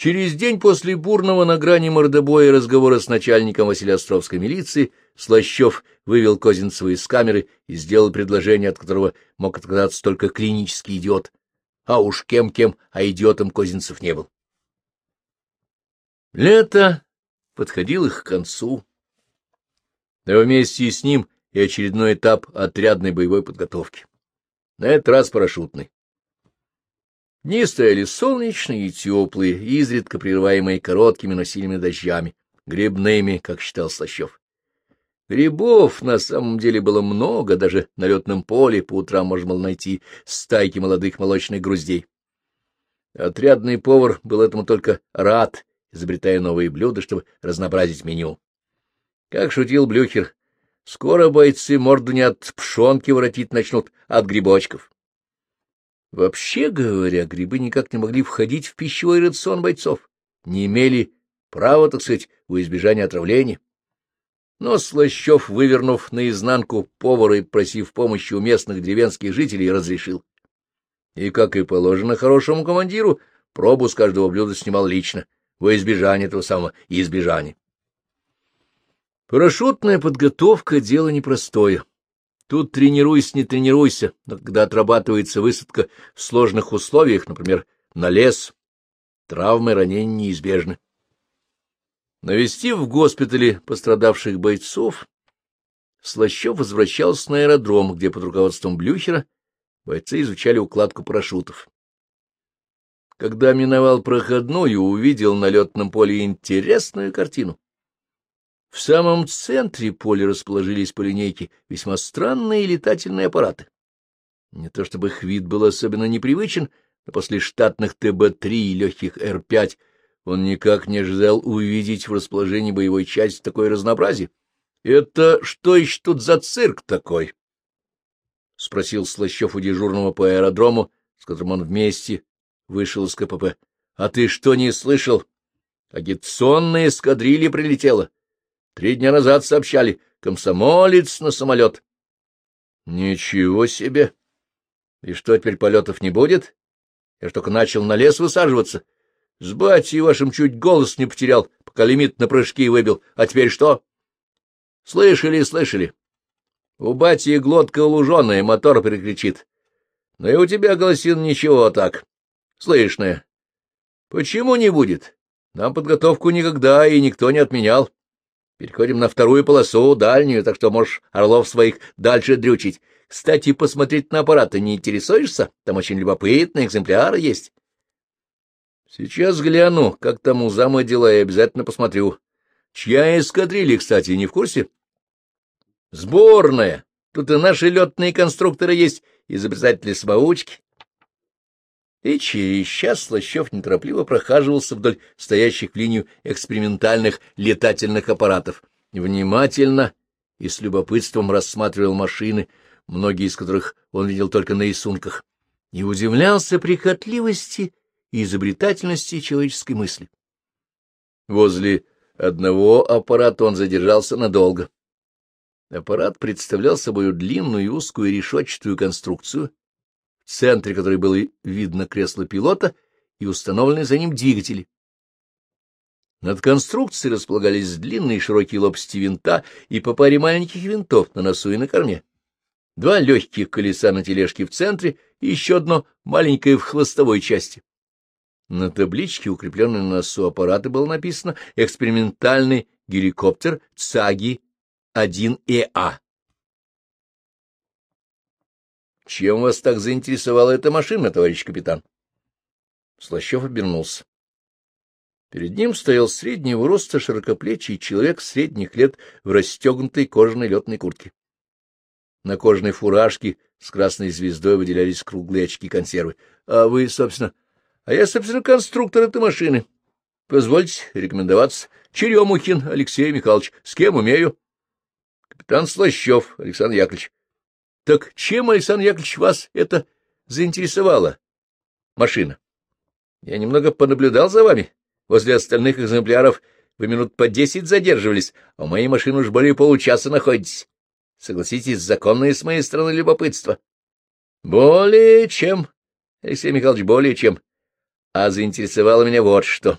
Через день после бурного на грани мордобоя разговора с начальником Василиостровской милиции Слащев вывел Козинцева из камеры и сделал предложение, от которого мог отказаться только клинический идиот. А уж кем-кем, а идиотом Козинцев не был. Лето подходило к концу, но вместе с ним и очередной этап отрядной боевой подготовки. На этот раз парашютный. Дни стояли солнечные и теплые, изредка прерываемые короткими, но сильными дождями, грибными, как считал Слащев. Грибов на самом деле было много, даже на летном поле по утрам можно было найти стайки молодых молочных груздей. Отрядный повар был этому только рад, изобретая новые блюда, чтобы разнообразить меню. Как шутил Блюхер, скоро бойцы морду не от пшонки воротить начнут, а от грибочков. Вообще говоря, грибы никак не могли входить в пищевой рацион бойцов, не имели права, так сказать, во избежание отравления. Но Слащев, вывернув наизнанку повара и просив помощи у местных деревенских жителей, разрешил. И, как и положено хорошему командиру, пробу с каждого блюда снимал лично, во избежание этого самого избежания. Парашютная подготовка — дело непростое. Тут тренируйся, не тренируйся, но когда отрабатывается высадка в сложных условиях, например, на лес, травмы, ранения неизбежны. Навестив в госпитале пострадавших бойцов, Слащев возвращался на аэродром, где под руководством Блюхера бойцы изучали укладку парашютов. Когда миновал проходную, увидел на летном поле интересную картину. В самом центре поля расположились по линейке весьма странные летательные аппараты. Не то чтобы их вид был особенно непривычен, но после штатных ТБ-3 и легких Р-5 он никак не ожидал увидеть в расположении боевой части такое разнообразие. — Это что еще тут за цирк такой? — спросил Слащев у дежурного по аэродрому, с которым он вместе вышел из КПП. — А ты что, не слышал? Агитационная эскадрилья прилетела. Три дня назад сообщали. Комсомолец на самолет. Ничего себе! И что, теперь полетов не будет? Я ж только начал на лес высаживаться. С батей вашим чуть голос не потерял, пока лимит на прыжки выбил. А теперь что? Слышали, слышали. У бати глотка луженая, мотор перекричит. Но и у тебя, Голосин, ничего так. Слышное. Почему не будет? Нам подготовку никогда и никто не отменял. Переходим на вторую полосу, дальнюю, так что можешь орлов своих дальше дрючить. Кстати, посмотреть на аппараты не интересуешься? Там очень любопытные экземпляры есть. Сейчас гляну, как там у зама дела, и обязательно посмотрю. Чья эскадрилья, кстати, не в курсе? Сборная. Тут и наши летные конструкторы есть, изобретатели-самоучки. И через час Слащев неторопливо прохаживался вдоль стоящих в линию экспериментальных летательных аппаратов, внимательно и с любопытством рассматривал машины, многие из которых он видел только на рисунках, и удивлялся прихотливости и изобретательности человеческой мысли. Возле одного аппарата он задержался надолго. Аппарат представлял собой длинную и узкую решетчатую конструкцию, в центре которой было видно кресло пилота и установленные за ним двигатели. Над конструкцией располагались длинные широкие лопасти винта и по паре маленьких винтов на носу и на корме. Два легких колеса на тележке в центре и еще одно маленькое в хвостовой части. На табличке, укрепленной на носу аппарата, было написано «Экспериментальный геликоптер ЦАГИ-1ЭА». Чем вас так заинтересовала эта машина, товарищ капитан? Слащев обернулся. Перед ним стоял среднего роста широкоплечий человек средних лет в расстегнутой кожаной летной куртке. На кожаной фуражке с красной звездой выделялись круглые очки консервы. А вы, собственно... А я, собственно, конструктор этой машины. Позвольте рекомендоваться. Черемухин Алексей Михайлович. С кем умею? Капитан Слащев Александр Яковлевич. Так чем, Александр Яковлевич, вас это заинтересовало? Машина. Я немного понаблюдал за вами. Возле остальных экземпляров вы минут по десять задерживались, а моей машины уж более получаса находитесь. Согласитесь, законное с моей стороны любопытство. Более чем, Алексей Михайлович, более чем. А заинтересовало меня вот что.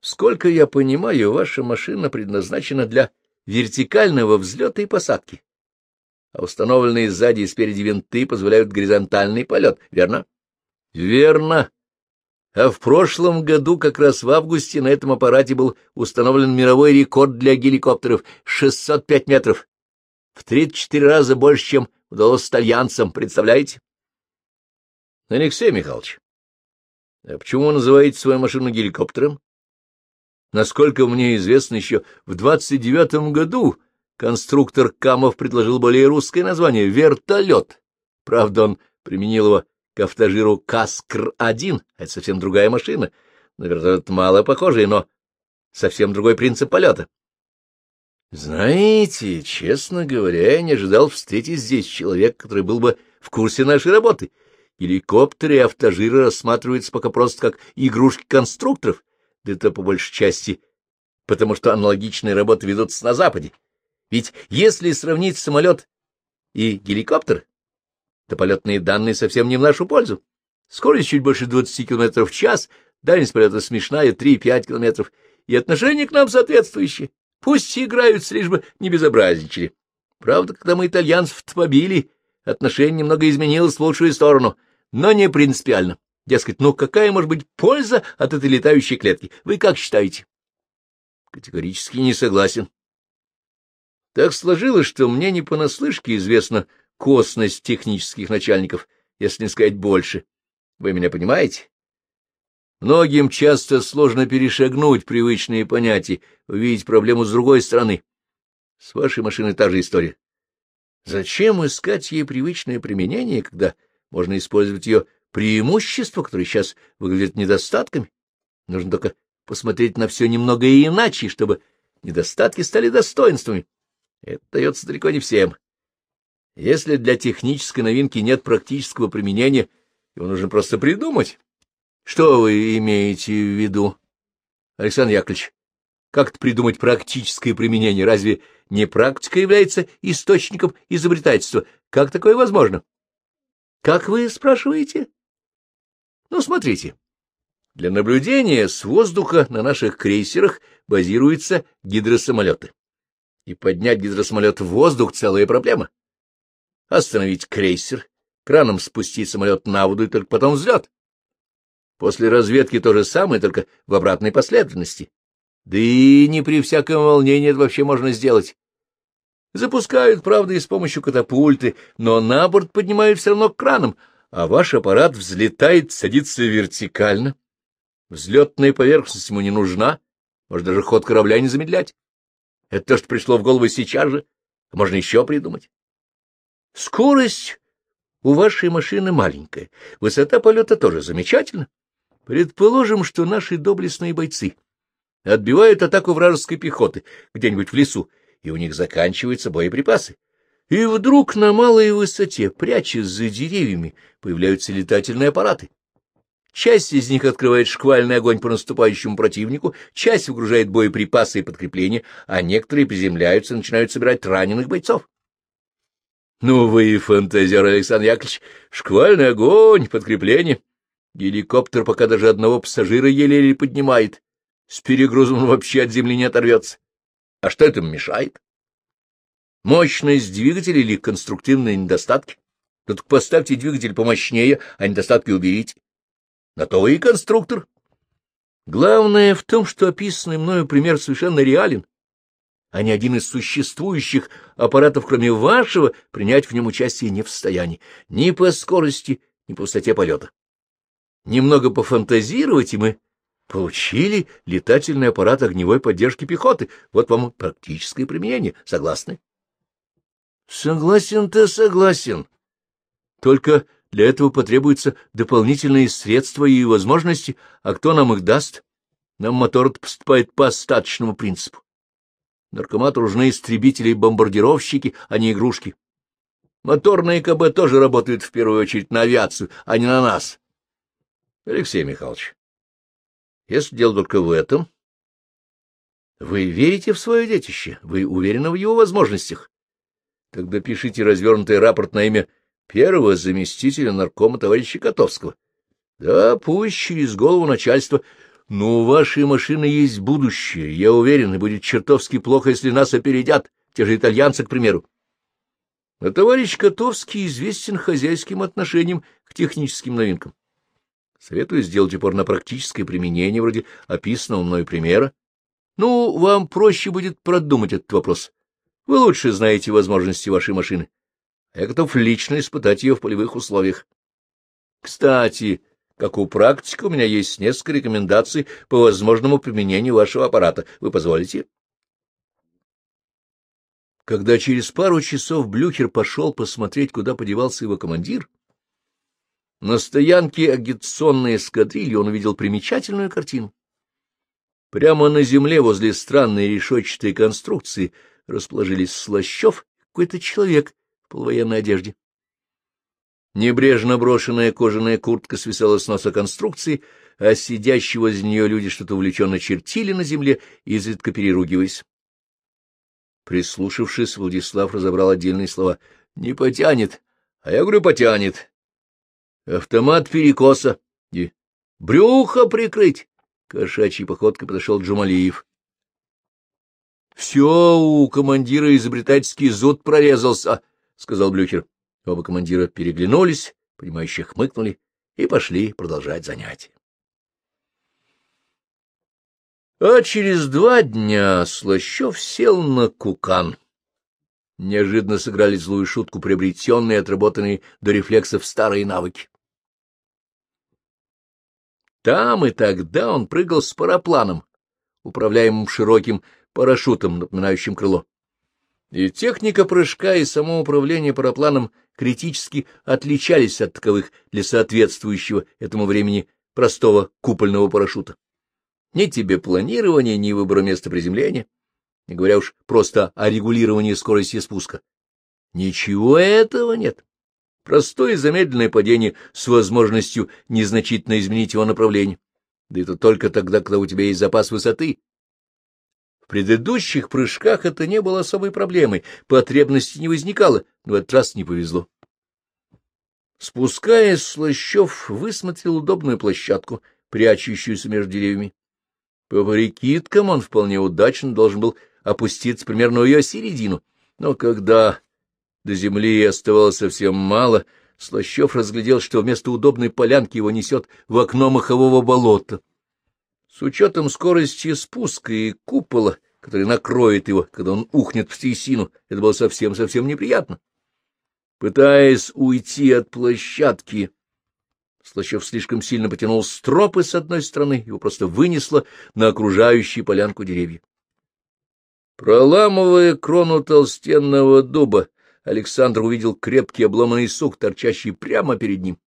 Сколько я понимаю, ваша машина предназначена для вертикального взлета и посадки, а установленные сзади и спереди винты позволяют горизонтальный полет, верно? — Верно. А в прошлом году, как раз в августе, на этом аппарате был установлен мировой рекорд для геликоптеров — 605 метров. В 34 раза больше, чем удалось итальянцам, представляете? — Алексей Михайлович, а почему вы называете свою машину геликоптером? Насколько мне известно, еще в 29-м году конструктор Камов предложил более русское название — вертолет. Правда, он применил его к автожиру Каскр-1, это совсем другая машина. На вертолет мало похожий, но совсем другой принцип полета. Знаете, честно говоря, я не ожидал встретить здесь человека, который был бы в курсе нашей работы. Геликоптеры и автожиры рассматриваются пока просто как игрушки конструкторов, да это по большей части потому что аналогичные работы ведутся на Западе. Ведь если сравнить самолет и геликоптер, то полетные данные совсем не в нашу пользу. Скорость чуть больше 20 км в час, дальность полета смешная 3-5 км, и отношение к нам соответствующее. Пусть играются, лишь бы не безобразничали. Правда, когда мы итальянцев побили, отношение немного изменилось в лучшую сторону, но не принципиально. Дескать, ну какая может быть польза от этой летающей клетки? Вы как считаете? Категорически не согласен. Так сложилось, что мне не понаслышке известна косность технических начальников, если не сказать больше. Вы меня понимаете? Многим часто сложно перешагнуть привычные понятия, увидеть проблему с другой стороны. С вашей машиной та же история. Зачем искать ей привычное применение, когда можно использовать ее преимущества, которые сейчас выглядят недостатками. Нужно только посмотреть на все немного иначе, чтобы недостатки стали достоинствами. Это дается далеко не всем. Если для технической новинки нет практического применения, его нужно просто придумать. Что вы имеете в виду, Александр Яковлевич? Как это придумать практическое применение? Разве не практика является источником изобретательства? Как такое возможно? Как вы спрашиваете? Ну, смотрите. Для наблюдения с воздуха на наших крейсерах базируются гидросамолеты. И поднять гидросамолет в воздух — целая проблема. Остановить крейсер, краном спустить самолет на воду и только потом взлет. После разведки то же самое, только в обратной последовательности. Да и не при всяком волнении это вообще можно сделать. Запускают, правда, и с помощью катапульты, но на борт поднимают все равно краном, а ваш аппарат взлетает, садится вертикально. Взлетная поверхность ему не нужна, может даже ход корабля не замедлять. Это то, что пришло в голову сейчас же, можно еще придумать. Скорость у вашей машины маленькая, высота полета тоже замечательна. Предположим, что наши доблестные бойцы отбивают атаку вражеской пехоты где-нибудь в лесу, и у них заканчиваются боеприпасы. И вдруг на малой высоте, прячась за деревьями, появляются летательные аппараты. Часть из них открывает шквальный огонь по наступающему противнику, часть выгружает боеприпасы и подкрепления, а некоторые приземляются и начинают собирать раненых бойцов. Ну вы фантазер, Александр Яковлевич, шквальный огонь, подкрепление. Геликоптер пока даже одного пассажира еле-еле поднимает. С перегрузом он вообще от земли не оторвется. А что этому мешает? Мощность двигателя или конструктивные недостатки? Ну так поставьте двигатель помощнее, а недостатки уберите. То и конструктор. Главное в том, что описанный мною пример совершенно реален, а ни один из существующих аппаратов, кроме вашего, принять в нем участие не в состоянии, ни по скорости, ни по высоте полета. Немного пофантазировать, и мы получили летательный аппарат огневой поддержки пехоты. Вот вам практическое применение. Согласны? Согласен-то согласен. Только для этого потребуются дополнительные средства и возможности, а кто нам их даст? Нам мотор поступает по остаточному принципу. Наркомату нужны истребители и бомбардировщики, а не игрушки. Моторные КБ тоже работают в первую очередь на авиацию, а не на нас. Алексей Михайлович, если дело только в этом, вы верите в свое детище, вы уверены в его возможностях. Тогда пишите развернутый рапорт на имя первого заместителя наркома товарища Котовского. Да, пусть через голову начальства Но у вашей машины есть будущее, я уверен, и будет чертовски плохо, если нас опередят, те же итальянцы, к примеру. А товарищ Котовский известен хозяйским отношением к техническим новинкам. Советую сделать упор на практическое применение, вроде описанного мной примера. Ну, вам проще будет продумать этот вопрос. Вы лучше знаете возможности вашей машины. Я готов лично испытать ее в полевых условиях. Кстати, как у практика, у меня есть несколько рекомендаций по возможному применению вашего аппарата. Вы позволите? Когда через пару часов Блюхер пошел посмотреть, куда подевался его командир, на стоянке агитационной эскадрильи он увидел примечательную картину. Прямо на земле возле странной решетчатой конструкции расположились Слащев какой-то человек полувоенной одежде. Небрежно брошенная кожаная куртка свисала с носа конструкции, а сидящие возле нее люди что-то увлеченно чертили на земле, изредка переругиваясь. Прислушавшись, Владислав разобрал отдельные слова. — Не потянет. А я говорю, потянет. Автомат перекоса. И брюхо прикрыть. Кошачьей походкой подошел Джумалиев. — Все, у командира изобретательский зуд прорезался, — сказал Блюхер. Оба командира переглянулись, понимающие хмыкнули и пошли продолжать занятия. А через два дня Слащев сел на кукан. Неожиданно сыграли злую шутку приобретенные, отработанные до рефлексов старые навыки. Там и тогда он прыгал с парапланом, управляемым широким парашютом, напоминающим крыло. И техника прыжка и самоуправление парапланом критически отличались от таковых для соответствующего этому времени простого купольного парашюта. Ни тебе планирования, ни выбора места приземления, не говоря уж просто о регулировании скорости спуска. Ничего этого нет. Простое замедленное падение с возможностью незначительно изменить его направление. Да это только тогда, когда у тебя есть запас высоты, предыдущих прыжках это не было особой проблемой, потребности не возникало, но в этот раз не повезло. Спускаясь, Слащев высмотрел удобную площадку, прячущуюся между деревьями. По прикидкам он вполне удачно должен был опуститься примерно в ее середину, но когда до земли оставалось совсем мало, Слащев разглядел, что вместо удобной полянки его несет в окно махового болота. С учетом скорости спуска и купола, который накроет его, когда он ухнет в трясину, это было совсем-совсем неприятно. Пытаясь уйти от площадки, Слащев слишком сильно потянул стропы с одной стороны, его просто вынесло на окружающую полянку деревья. Проламывая крону толстенного дуба, Александр увидел крепкий обломанный сук, торчащий прямо перед ним.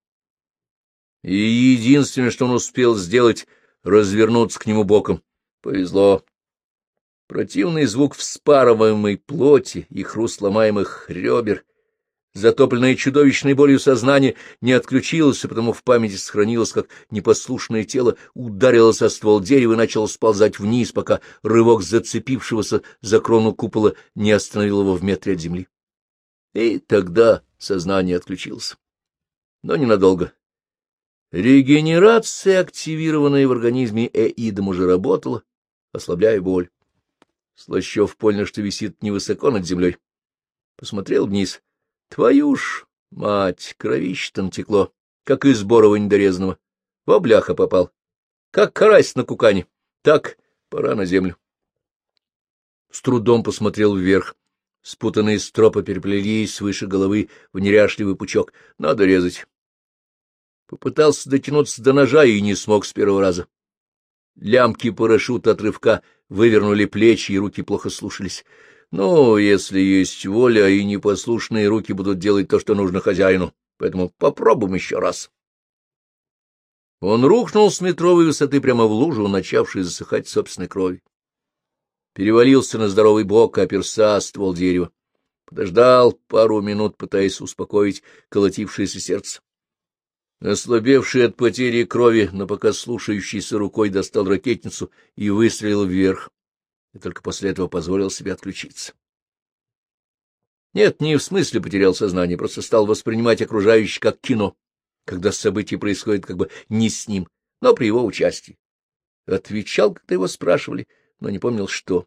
И единственное, что он успел сделать, развернуться к нему боком. Повезло. Противный звук вспарываемой плоти и хруст ломаемых ребер, затопленное чудовищной болью сознание, не отключилось, потому в памяти сохранилось, как непослушное тело ударилось о ствол дерева и начало сползать вниз, пока рывок зацепившегося за крону купола не остановил его в метре от земли. И тогда сознание отключилось. Но ненадолго. Регенерация, активированная в организме Эидом, уже работала, ослабляя боль. Слащев понял, что висит невысоко над землей. Посмотрел вниз. Твою ж мать, кровище-то натекло, как из борова недорезанного. В обляха попал. Как карась на кукане. Так, пора на землю. С трудом посмотрел вверх. Спутанные стропы переплелись выше головы в неряшливый пучок. Надо резать. Попытался дотянуться до ножа и не смог с первого раза. Лямки парашюта от рывка вывернули плечи, и руки плохо слушались. Ну, если есть воля, и непослушные руки будут делать то, что нужно хозяину. Поэтому попробуем еще раз. Он рухнул с метровой высоты прямо в лужу, начавшей засыхать собственной крови. Перевалился на здоровый бок, оперся ствол дерева. Подождал пару минут, пытаясь успокоить колотившееся сердце. Ослабевший от потери крови, но пока слушающийся рукой достал ракетницу и выстрелил вверх, и только после этого позволил себе отключиться. Нет, не в смысле потерял сознание, просто стал воспринимать окружающее как кино, когда событие происходит как бы не с ним, но при его участии. Отвечал, когда его спрашивали, но не помнил, что.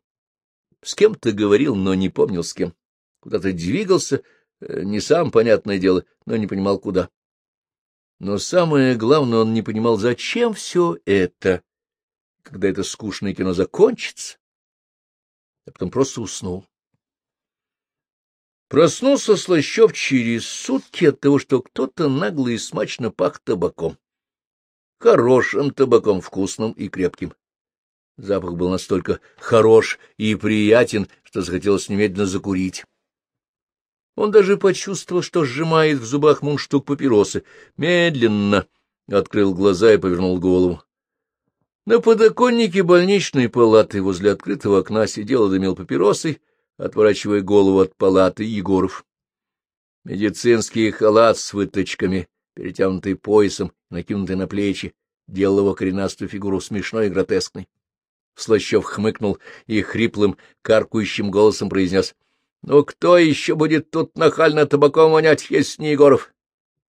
С кем-то говорил, но не помнил, с кем. Куда-то двигался, э, не сам, понятное дело, но не понимал, куда. Но самое главное, он не понимал, зачем все это, когда это скучное кино закончится, а потом просто уснул. Проснулся Слащев через сутки от того, что кто-то нагло и смачно пах табаком. Хорошим табаком, вкусным и крепким. Запах был настолько хорош и приятен, что захотелось немедленно закурить. Он даже почувствовал, что сжимает в зубах мундштук папиросы. Медленно открыл глаза и повернул голову. На подоконнике больничной палаты возле открытого окна сидел и дымил папиросой, отворачивая голову от палаты Егоров. Медицинский халат с выточками, перетянутый поясом, накинутый на плечи, делал его коренастую фигуру смешной и гротескной. Слащев хмыкнул и хриплым, каркающим голосом произнес. — Ну кто еще будет тут нахально табаком вонять, если не Егоров?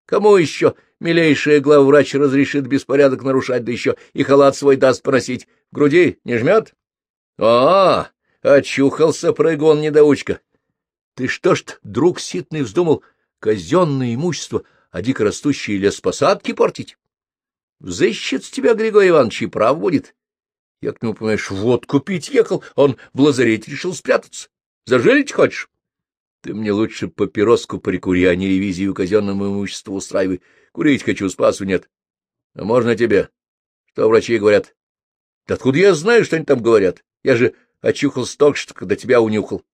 Кому еще милейший главврач разрешит беспорядок нарушать, да еще и халат свой даст поносить? В груди не жмет? — А, очухался прыгун-недоучка. Ты что ж, друг ситный, вздумал казенное имущество, а дико растущие леспосадки портить? Взыщет тебя, Григорий Иванович, и прав будет. Я к нему, понимаешь, водку пить ехал, он в лазарете решил спрятаться. Зажилить хочешь? Ты мне лучше папироску прикури, а не ревизию казенному имуществу устраивай. Курить хочу, спасу нет. А можно тебе? Что врачи говорят? Да откуда я знаю, что они там говорят? Я же очухался только что, когда тебя унюхал.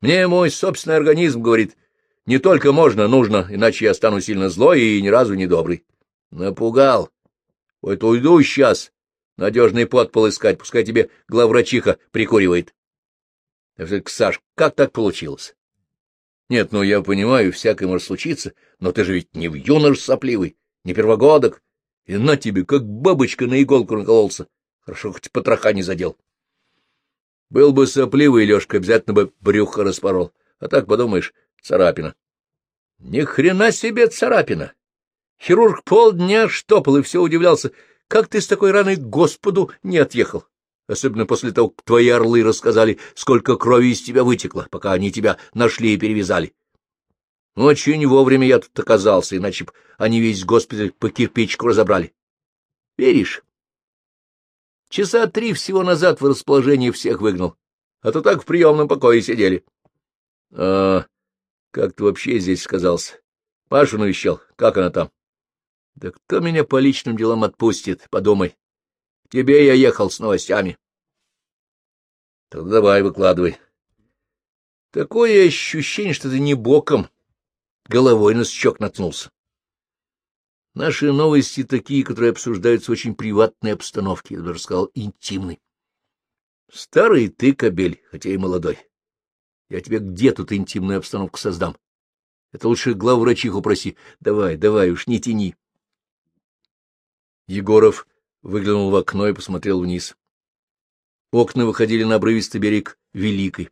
Мне мой собственный организм говорит, не только можно, нужно, иначе я стану сильно злой и ни разу не добрый. Напугал. Вот уйду сейчас, Надежный подпол искать, пускай тебе главврачиха прикуривает. Саш, как так получилось? Нет, ну я понимаю, всякое может случиться, но ты же ведь не в юнош сопливый, не первогодок, и на тебе, как бабочка на иголку накололся. Хорошо, хоть потроха не задел. Был бы сопливый, Лёшка обязательно бы брюхо распорол, а так, подумаешь, царапина. Ни хрена себе царапина! Хирург полдня штопал и все удивлялся, как ты с такой раной к Господу не отъехал? Особенно после того, как твои орлы рассказали, сколько крови из тебя вытекло, пока они тебя нашли и перевязали. Очень вовремя я тут оказался, иначе б они весь госпиталь по кирпичку разобрали. Веришь? Часа три всего назад в расположении всех выгнал, а то так в приемном покое сидели. А как ты вообще здесь сказался? Пашу навещал, как она там? Да кто меня по личным делам отпустит, подумай. Тебе я ехал с новостями. Тогда давай, выкладывай. Такое ощущение, что ты не боком, головой на счок наткнулся. Наши новости такие, которые обсуждаются в очень приватной обстановке, я даже сказал, интимной. Старый ты, кобель, хотя и молодой. Я тебе где тут интимную обстановку создам? Это лучше главврачиху проси. Давай, давай уж, не тяни. Егоров выглянул в окно и посмотрел вниз. Окна выходили на обрывистый берег Великой.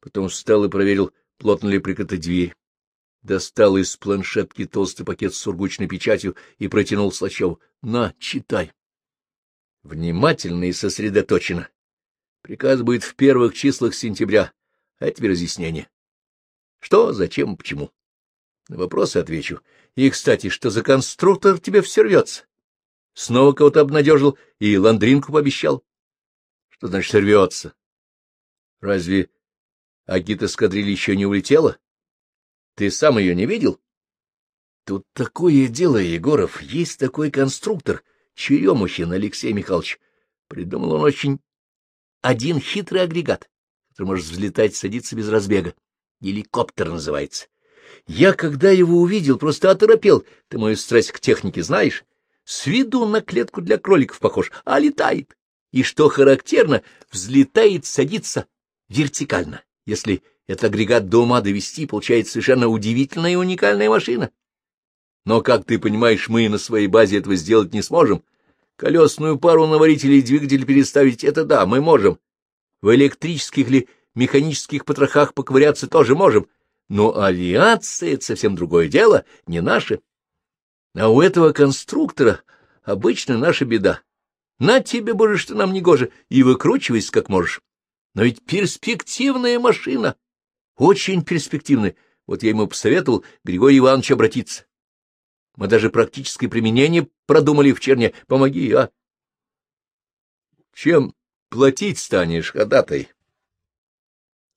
Потом встал и проверил, плотно ли прикрыта дверь. Достал из планшетки толстый пакет с сургучной печатью и протянул Слащеву. — На, читай. Внимательно и сосредоточенно. Приказ будет в первых числах сентября, а теперь разъяснение. Что, зачем, почему? На вопросы отвечу. И, кстати, что за конструктор тебе все рвется? Снова кого-то обнадежил и ландринку пообещал. Что значит рвется? Разве Агита эскадрильи еще не улетела? Ты сам ее не видел? Тут такое дело, Егоров, есть такой конструктор, Черемухин Алексей Михайлович. Придумал он очень один хитрый агрегат, который может взлетать садиться без разбега. Геликоптер называется. Я, когда его увидел, просто оторопел. Ты мою страсть к технике знаешь? С виду на клетку для кроликов похож, а летает. И, что характерно, взлетает, садится вертикально. Если этот агрегат до ума довести, получается совершенно удивительная и уникальная машина. Но, как ты понимаешь, мы на своей базе этого сделать не сможем. Колесную пару наварить или двигатель переставить — это да, мы можем. В электрических или механических потрохах поковыряться тоже можем. Но авиация — это совсем другое дело, не наше. А у этого конструктора обычно наша беда. На тебе, боже, что нам не гоже, и выкручивайся как можешь. Но ведь перспективная машина, очень перспективная. Вот я ему посоветовал Григорий Иванович обратиться. Мы даже практическое применение продумали в черне. Помоги, а? Чем платить станешь, ходатай?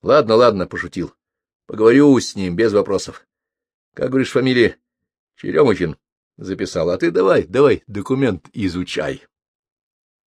Ладно, ладно, пошутил. Поговорю с ним, без вопросов. Как говоришь, фамилия? Черемухин записал. А ты давай, давай, документ изучай.